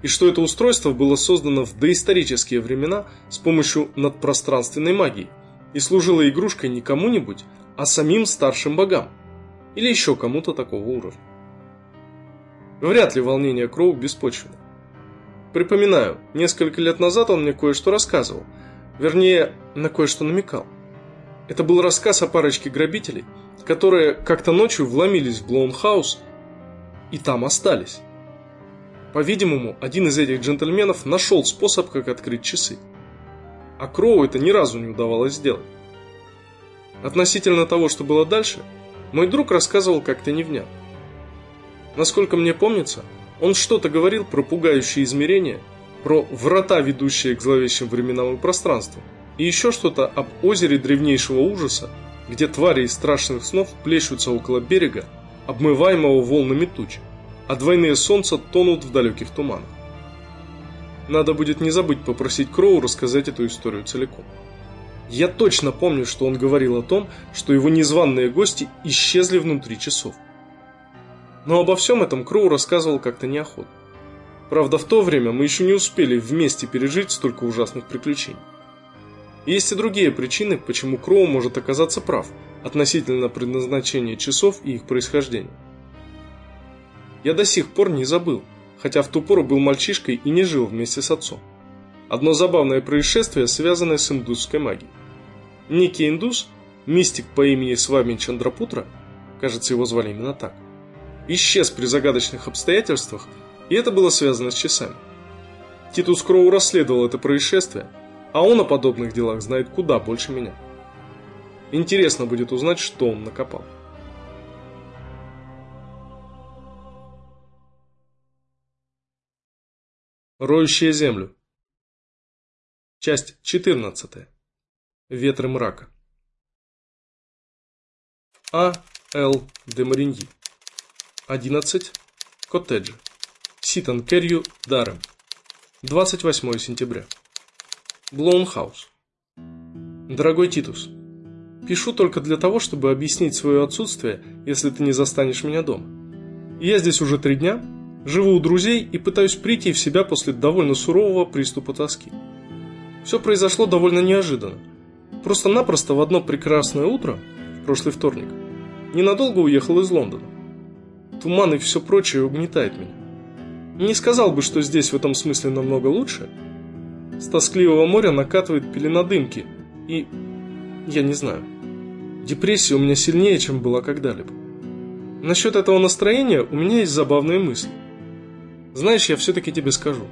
и что это устройство было создано в доисторические времена с помощью надпространственной магии и служило игрушкой не кому-нибудь, а самим старшим богам – или еще кому-то такого уровня. Вряд ли волнение Кроу беспочвенно. Припоминаю, несколько лет назад он мне кое-что рассказывал, вернее, на кое-что намекал. Это был рассказ о парочке грабителей, которые как-то ночью вломились в Блоунхаус и там остались. По-видимому, один из этих джентльменов нашел способ, как открыть часы. А Кроу это ни разу не удавалось сделать. Относительно того, что было дальше – мой друг рассказывал как-то невнятно. Насколько мне помнится, он что-то говорил про пугающие измерения, про врата, ведущие к зловещим временам и пространству, и еще что-то об озере древнейшего ужаса, где твари из страшных снов плещутся около берега, обмываемого волнами туч, а двойные солнца тонут в далеких туманах. Надо будет не забыть попросить Кроу рассказать эту историю целиком. Я точно помню, что он говорил о том, что его незваные гости исчезли внутри часов. Но обо всем этом Кроу рассказывал как-то неохотно. Правда, в то время мы еще не успели вместе пережить столько ужасных приключений. Есть и другие причины, почему Кроу может оказаться прав относительно предназначения часов и их происхождения. Я до сих пор не забыл, хотя в ту пору был мальчишкой и не жил вместе с отцом. Одно забавное происшествие, связанное с индусской магией. Некий индус, мистик по имени Свами Чандрапутра, кажется его звали именно так, исчез при загадочных обстоятельствах, и это было связано с часами. Титус Кроу расследовал это происшествие, а он о подобных делах знает куда больше меня. Интересно будет узнать, что он накопал. Роющая землю Часть 14. Ветры мрака. А. Л. де Мариньи. 11. Коттеджи. Ситон Керью, Дарем. 28 сентября. Блоунхаус. Дорогой Титус, пишу только для того, чтобы объяснить свое отсутствие, если ты не застанешь меня дома. Я здесь уже три дня, живу у друзей и пытаюсь прийти в себя после довольно сурового приступа тоски. Все произошло довольно неожиданно. Просто-напросто в одно прекрасное утро, в прошлый вторник, ненадолго уехал из Лондона. Туман и все прочее угнетает меня. Не сказал бы, что здесь в этом смысле намного лучше. С тоскливого моря накатывает пелена дымки, и... я не знаю. Депрессия у меня сильнее, чем была когда-либо. Насчет этого настроения у меня есть забавная мысль. Знаешь, я все-таки тебе скажу.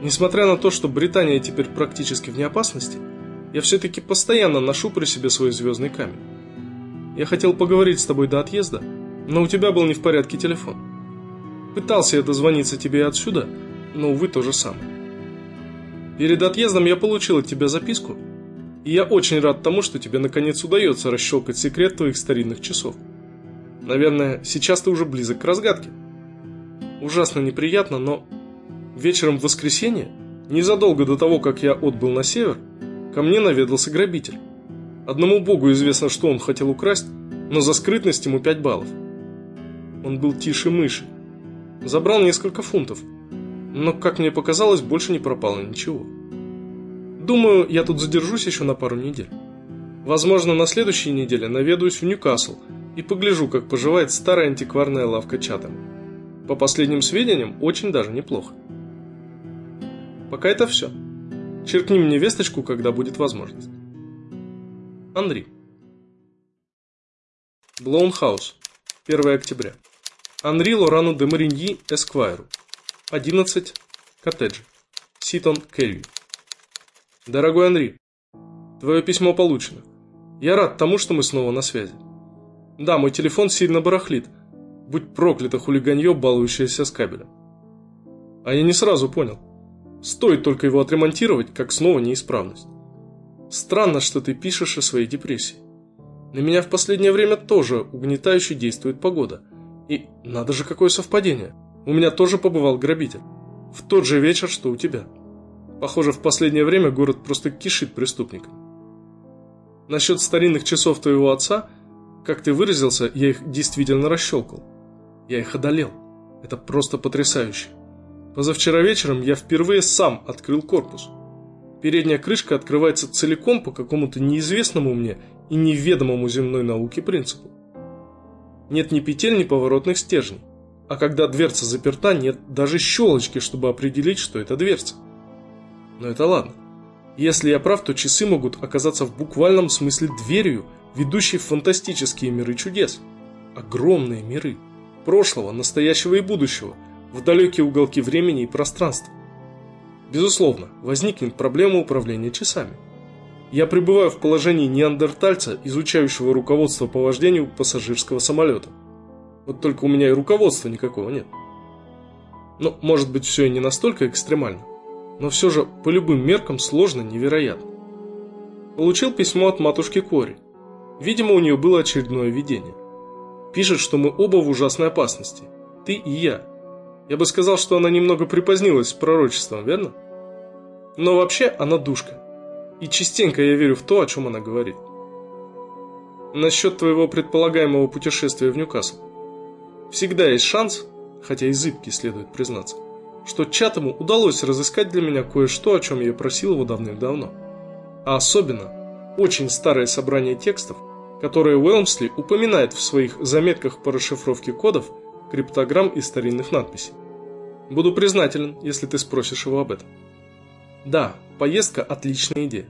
Несмотря на то, что Британия теперь практически вне опасности, я все-таки постоянно ношу при себе свой звездный камень. Я хотел поговорить с тобой до отъезда, но у тебя был не в порядке телефон. Пытался я дозвониться тебе отсюда, но, увы, то же самое. Перед отъездом я получил от тебя записку, и я очень рад тому, что тебе наконец удается расщелкать секрет твоих старинных часов. Наверное, сейчас ты уже близок к разгадке. Ужасно неприятно, но вечером в воскресенье, незадолго до того, как я отбыл на север, ко мне наведался грабитель. Одному богу известно, что он хотел украсть, но за скрытность ему 5 баллов. Он был тише мыши. Забрал несколько фунтов, но, как мне показалось, больше не пропало ничего. Думаю, я тут задержусь еще на пару недель. Возможно, на следующей неделе наведаюсь в Ньюкасл и погляжу, как поживает старая антикварная лавка Чатам. По последним сведениям, очень даже неплохо. Пока это все. Черкни мне весточку, когда будет возможность. Андрей. Блоунхаус. 1 октября. Анри Лорану де Мариньи Эсквайру. 11. Коттедж. Ситон Кельви. Дорогой Анри, твое письмо получено. Я рад тому, что мы снова на связи. Да, мой телефон сильно барахлит. Будь проклято хулиганье, балующееся с кабелем. А я не сразу понял. Стоит только его отремонтировать, как снова неисправность. Странно, что ты пишешь о своей депрессии. На меня в последнее время тоже угнетающе действует погода. И надо же, какое совпадение. У меня тоже побывал грабитель. В тот же вечер, что у тебя. Похоже, в последнее время город просто кишит преступниками. Насчет старинных часов твоего отца, как ты выразился, я их действительно расщелкал. Я их одолел. Это просто потрясающе. Позавчера вечером я впервые сам открыл корпус. Передняя крышка открывается целиком по какому-то неизвестному мне и неведомому земной науке принципу. Нет ни петель, ни поворотных стержней. А когда дверца заперта, нет даже щелочки, чтобы определить, что это дверца. Но это ладно. Если я прав, то часы могут оказаться в буквальном смысле дверью, ведущей в фантастические миры чудес. Огромные миры. Прошлого, настоящего и будущего. В далекие уголки времени и пространства. Безусловно, возникнет проблема управления часами. Я пребываю в положении неандертальца, изучающего руководство по вождению пассажирского самолета. Вот только у меня и руководства никакого нет. Но, может быть, все и не настолько экстремально но все же по любым меркам сложно невероятно. Получил письмо от матушки Кори. Видимо, у нее было очередное видение. Пишет, что мы оба в ужасной опасности. Ты и я. Я бы сказал, что она немного припозднилась с пророчеством, верно? Но вообще она душка. И частенько я верю в то, о чем она говорит. Насчет твоего предполагаемого путешествия в Ньюкасл. Всегда есть шанс, хотя и зыбкий следует признаться, что Чатому удалось разыскать для меня кое-что, о чем я просил его давным-давно. А особенно, очень старое собрание текстов, которое Уэлмсли упоминает в своих заметках по расшифровке кодов, криптограмм и старинных надписей. Буду признателен, если ты спросишь его об этом. Да, поездка – отличная идея.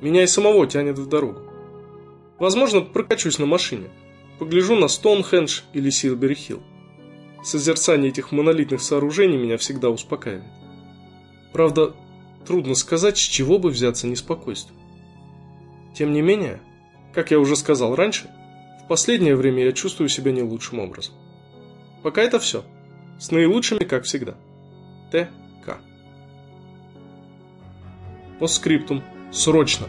Меня и самого тянет в дорогу. Возможно, прокачусь на машине, погляжу на Стоунхендж или Силбери-Хилл. Созерцание этих монолитных сооружений меня всегда успокаивает. Правда, трудно сказать, с чего бы взяться неспокойствию. Тем не менее, как я уже сказал раньше, в последнее время я чувствую себя не лучшим образом. Пока это все. С наилучшими, как всегда. Т.К. По скриптум. Срочно.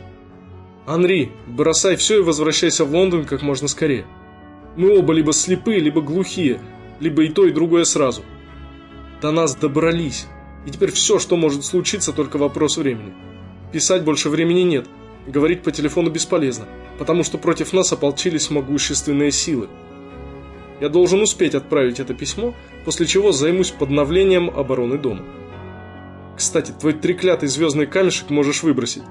Анри, бросай все и возвращайся в Лондон как можно скорее. Мы оба либо слепые, либо глухие, либо и то, и другое сразу. До нас добрались, и теперь все, что может случиться, только вопрос времени. Писать больше времени нет, говорить по телефону бесполезно, потому что против нас ополчились могущественные силы. Я должен успеть отправить это письмо, после чего займусь подновлением обороны дома. Кстати, твой треклятый звездный камешек можешь выбросить.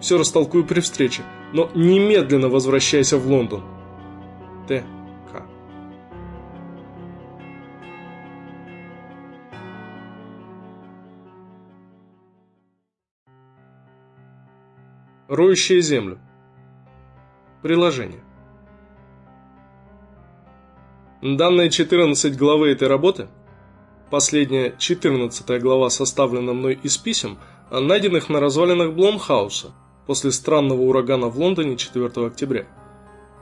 Все растолкую при встрече, но немедленно возвращайся в Лондон. Т. Роющие землю. Приложение. Данные 14 главы этой работы Последняя, 14 глава, составлена мной из писем, найденных на развалинах Бломхауса после странного урагана в Лондоне 4 октября.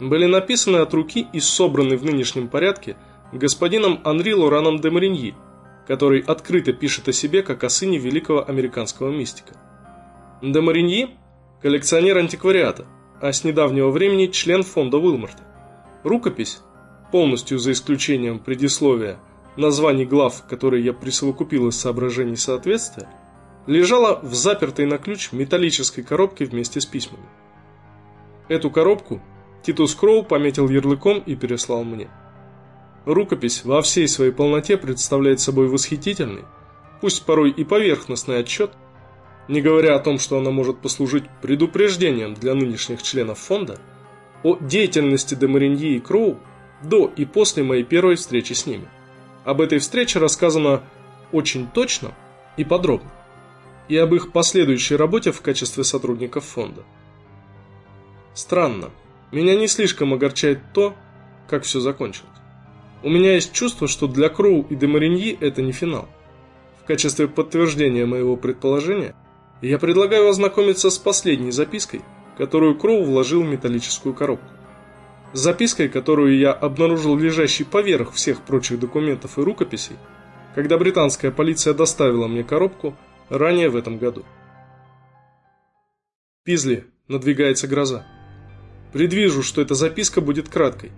Были написаны от руки и собраны в нынешнем порядке господином Анри Лораном де Мариньи, который открыто пишет о себе как о сыне великого американского мистика. Де Мариньи – коллекционер антиквариата, а с недавнего времени член фонда Уилморта. Рукопись, полностью за исключением предисловия, названий глав, которые я присовокупил из соображений соответствия, лежала в запертой на ключ металлической коробке вместе с письмами. Эту коробку Титус Кроу пометил ярлыком и переслал мне. Рукопись во всей своей полноте представляет собой восхитительный, пусть порой и поверхностный отчет, не говоря о том, что она может послужить предупреждением для нынешних членов фонда, о деятельности Демариньи и Кроу до и после моей первой встречи с ними. Об этой встрече рассказано очень точно и подробно, и об их последующей работе в качестве сотрудников фонда. Странно, меня не слишком огорчает то, как все закончилось. У меня есть чувство, что для Кроу и Демариньи это не финал. В качестве подтверждения моего предположения, я предлагаю ознакомиться с последней запиской, которую Кроу вложил в металлическую коробку. Запиской, которую я обнаружил лежащей поверх всех прочих документов и рукописей, когда британская полиция доставила мне коробку ранее в этом году. Пизли, надвигается гроза. Предвижу, что эта записка будет краткой.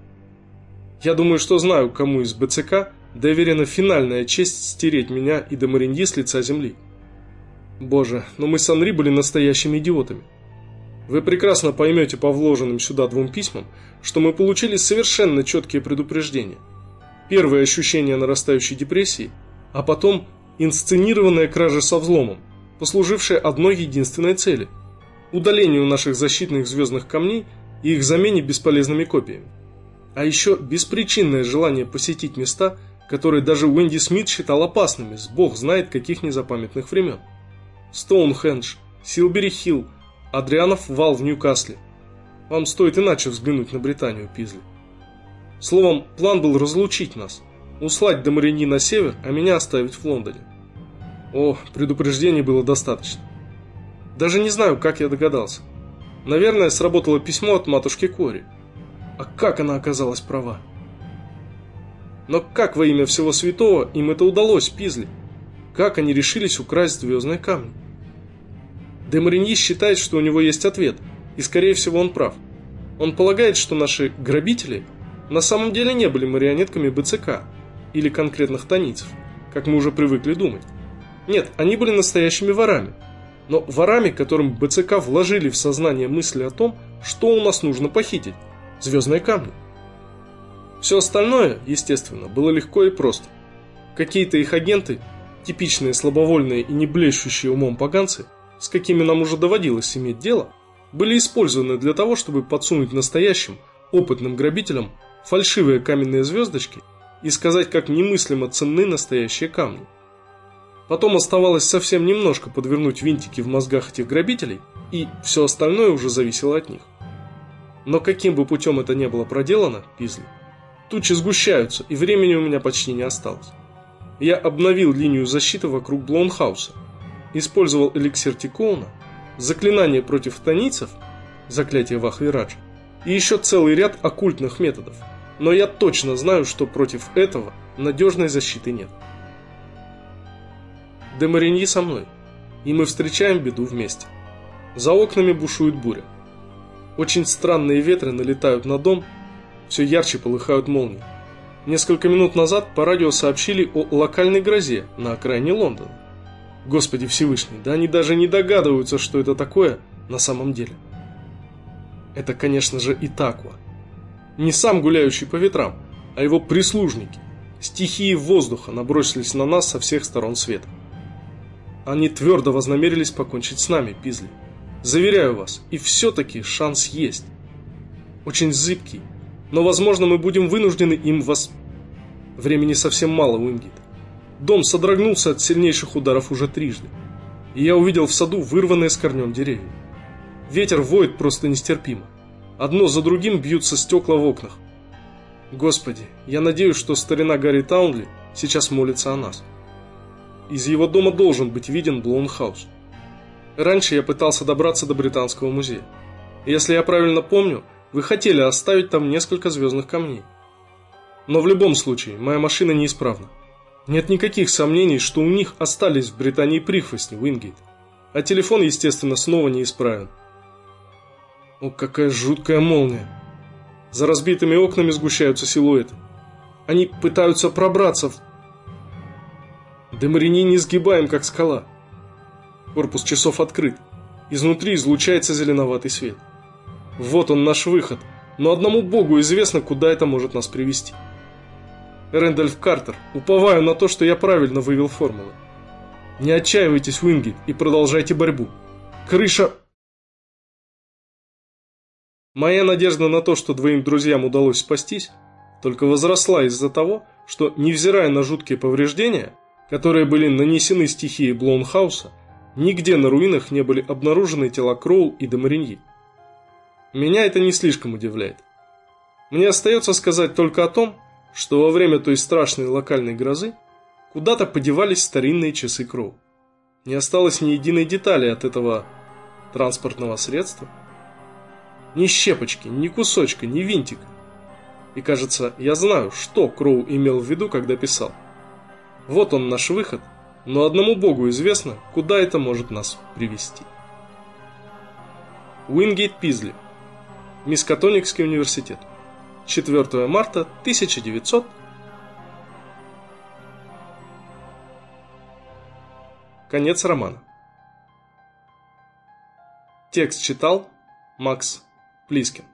Я думаю, что знаю, кому из БЦК доверена финальная честь стереть меня и Домариньи с лица земли. Боже, но мы с Анри были настоящими идиотами. Вы прекрасно поймете по вложенным сюда двум письмам, что мы получили совершенно четкие предупреждения. Первое ощущение нарастающей депрессии, а потом инсценированная кража со взломом, послужившая одной единственной цели – удалению наших защитных звездных камней и их замене бесполезными копиями. А еще беспричинное желание посетить места, которые даже Уэнди Смит считал опасными с бог знает каких незапамятных времен. Стоунхендж, Силбери-Хилл, Адрианов вал в Ньюкасле. Вам стоит иначе взглянуть на Британию, Пизли. Словом, план был разлучить нас, услать до Марини на север, а меня оставить в Лондоне. О, предупреждений было достаточно. Даже не знаю, как я догадался. Наверное, сработало письмо от матушки Кори. А как она оказалась права? Но как во имя всего святого им это удалось, Пизли? Как они решились украсть звездные камни? Демариньи считает, что у него есть ответ, и скорее всего он прав. Он полагает, что наши грабители на самом деле не были марионетками БЦК или конкретных тонийцев, как мы уже привыкли думать. Нет, они были настоящими ворами, но ворами, которым БЦК вложили в сознание мысли о том, что у нас нужно похитить – звездные камни. Все остальное, естественно, было легко и просто. Какие-то их агенты, типичные слабовольные и не блещущие умом поганцы, с какими нам уже доводилось иметь дело, были использованы для того, чтобы подсунуть настоящим, опытным грабителям фальшивые каменные звездочки и сказать, как немыслимо ценны настоящие камни. Потом оставалось совсем немножко подвернуть винтики в мозгах этих грабителей, и все остальное уже зависело от них. Но каким бы путем это не было проделано, Пизли, тучи сгущаются, и времени у меня почти не осталось. Я обновил линию защиты вокруг Блоунхауса, использовал эликсир Тикоуна, заклинание против тонийцев, заклятие Вахвирадж, и еще целый ряд оккультных методов. Но я точно знаю, что против этого надежной защиты нет. Демариньи со мной, и мы встречаем беду вместе. За окнами бушует буря. Очень странные ветры налетают на дом, все ярче полыхают молнии. Несколько минут назад по радио сообщили о локальной грозе на окраине Лондона. Господи Всевышний, да они даже не догадываются, что это такое на самом деле. Это, конечно же, Итакуа. Не сам гуляющий по ветрам, а его прислужники. Стихии воздуха набросились на нас со всех сторон света. Они твердо вознамерились покончить с нами, Пизли. Заверяю вас, и все-таки шанс есть. Очень зыбкий, но, возможно, мы будем вынуждены им вас... Времени совсем мало, Уингейт. Дом содрогнулся от сильнейших ударов уже трижды. И я увидел в саду вырванные с корнем деревья. Ветер воет просто нестерпимо. Одно за другим бьются стекла в окнах. Господи, я надеюсь, что старина Гарри Таунли сейчас молится о нас. из его дома должен быть виден Блоунхаус. Раньше я пытался добраться до Британского музея. Если я правильно помню, вы хотели оставить там несколько звездных камней. Но в любом случае, моя машина неисправна. Нет никаких сомнений, что у них остались в Британии прихвостни Уингейт. А телефон, естественно, снова неисправен. О, какая жуткая молния. За разбитыми окнами сгущаются силуэты. Они пытаются пробраться в... Де Мариньи несгибаем, как скала. Корпус часов открыт. Изнутри излучается зеленоватый свет. Вот он наш выход, но одному богу известно, куда это может нас привести. Рэндальф Картер, уповаю на то, что я правильно вывел формулы. Не отчаивайтесь, Уингит, и продолжайте борьбу. Крыша... Моя надежда на то, что двоим друзьям удалось спастись, только возросла из-за того, что, невзирая на жуткие повреждения, которые были нанесены стихией Блоунхаусу, нигде на руинах не были обнаружены тела Кроу и де Мариньи. Меня это не слишком удивляет. Мне остается сказать только о том, что во время той страшной локальной грозы куда-то подевались старинные часы Кроу. Не осталось ни единой детали от этого транспортного средства – ни щепочки, ни кусочка, ни винтика. И кажется, я знаю, что Кроу имел в виду, когда писал. Вот он наш выход, но одному богу известно, куда это может нас привести. Уингейт Пизли. Мискатоникский университет. 4 марта 1900 Конец романа. Текст читал Макс Плискин.